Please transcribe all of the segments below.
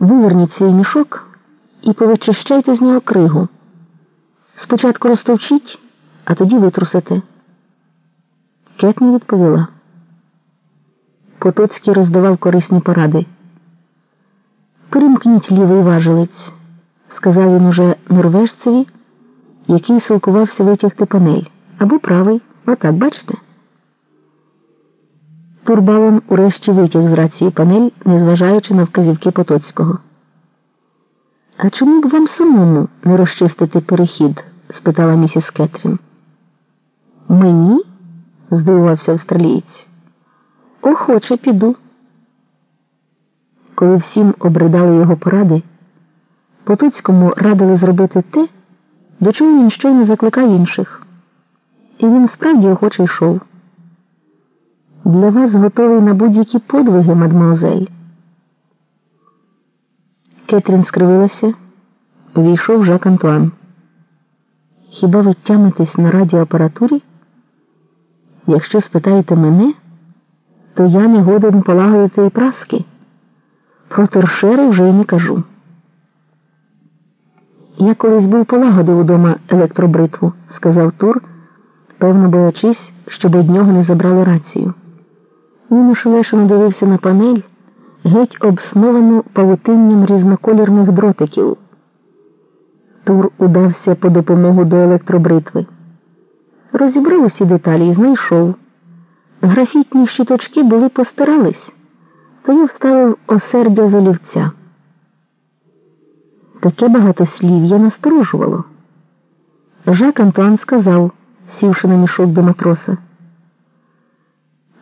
Виверніть свій мішок і повичищайте з нього кригу. Спочатку розтовчіть, а тоді витрусите. Кет не відповіла. Потоцький роздавав корисні поради. Перемкніть лівий важелець, сказав він уже норвежцеві, який силкувався витягти панель, або правий, отак, бачите? Турбалон урешті витяг з рації панель, незважаючи на вказівки Потоцького. А чому б вам самому не розчистити перехід? спитала місіс Кетрін. Мені? здивувався австралієць. Охоче піду. Коли всім обридали його поради, Потоцькому радили зробити те, до чого він щойно закликав інших. І він справді охоче йшов. Для вас готовий на будь-які подвиги, мадмуазель. Кетрін скривилася, увійшов Жак Антуан. Хіба ви тямитесь на радіоапаратурі? Якщо спитаєте мене, то я не годен полагодити і праски. Про торшери вже й не кажу. Я колись був полагодив удома електробритву, сказав Тур, певно боячись, щоб від нього не забрали рацію. Він ошелешено дивився на панель, геть обсновану павутинням різнокольорних дротиків. Тур удався по допомогу до електробритви. Розібрав усі деталі і знайшов. Графітні щиточки були постарались, то я вставив осердя залівця. Таке багатослів'я насторожувало. Жак Антуан сказав, сівши на мішок до матроса.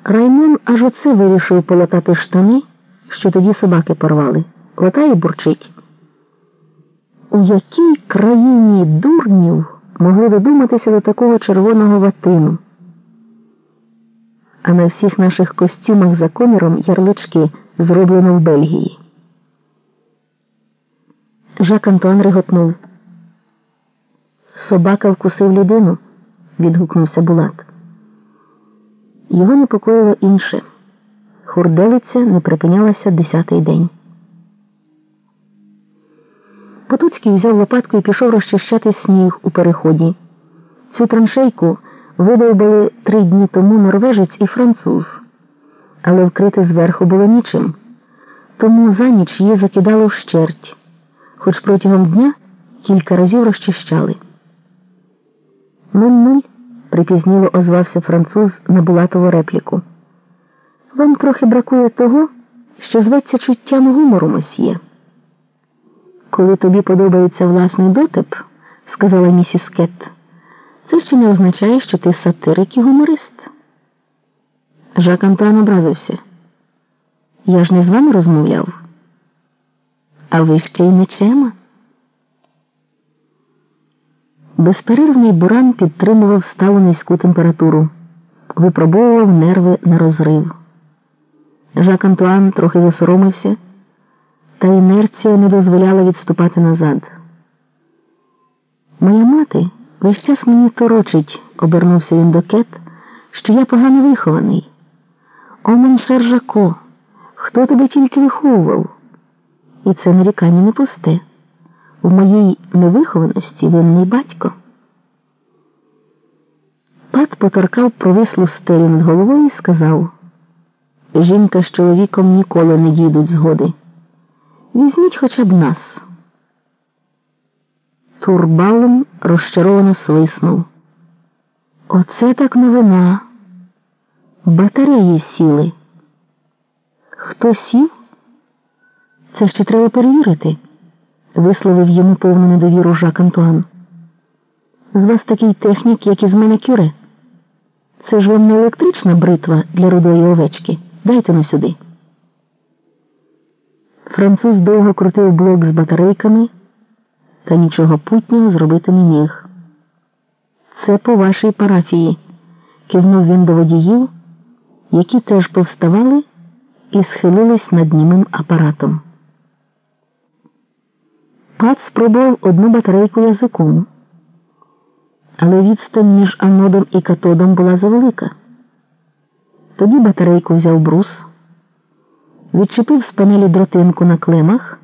Раймон аж оце вирішив полатати штани, що тоді собаки порвали. Латає бурчить. У якій країні дурнів могли додуматися до такого червоного ватину? А на всіх наших костюмах за коміром ярлички зроблено в Бельгії. Жак Антуан реготнув. Собака вкусив людину, відгукнувся Булат. Його непокоїло інше. Хурделиця не припинялася десятий день. Потуцький взяв лопатку і пішов розчищати сніг у переході. Цю траншейку видовбали три дні тому норвежець і француз, але вкрити зверху було нічим, тому за ніч її закидало вщерть, хоч протягом дня кілька разів розчищали. Нуль-нуль припізніло озвався француз на Булатову репліку. Вам трохи бракує того, що зветься чуттям гумору мосьє. Коли тобі подобається власний дотип, сказала місіс Кет, це ще не означає, що ти сатирик і гуморист. Жак Антуан образився. Я ж не з вами розмовляв. А ви ще й нечема. Безперервний буран підтримував сталу низьку температуру, випробовував нерви на розрив. Жак Антуан трохи засоромився, та інерція не дозволяла відступати назад. Моя мати весь час мені торочить, обернувся він до кет, що я погано вихований. О, меншер Жако, хто тебе тільки виховував? І це нарікання не пусте. У моїй невихованості винний батько. Пат поторкав провислу стелю над головою і сказав жінка з чоловіком ніколи не дійдуть згоди. Візьміть хоча б нас. Турбалом розчаровано свиснув. Оце так новина. Батареї сіли. Хто сів? Це ще треба перевірити висловив йому повну недовіру Жак Антуан. З вас такий технік, як із мене кюре. Це ж вам не електрична бритва для рудої овечки. Дайте на сюди. Француз довго крутив блок з батарейками, та нічого путнього зробити не міг. Це по вашій парафії, кивнув він до водіїв, які теж повставали і схилились над німим апаратом. Пат спробував одну батарейку язиком, але відстань між анодом і катодом була завелика. Тоді батарейку взяв брус, відчепив з панелі дротинку на клемах.